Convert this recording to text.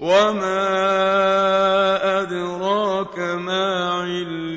وَمَا أَدْرَاكَ مَا عِلِّيُّونَ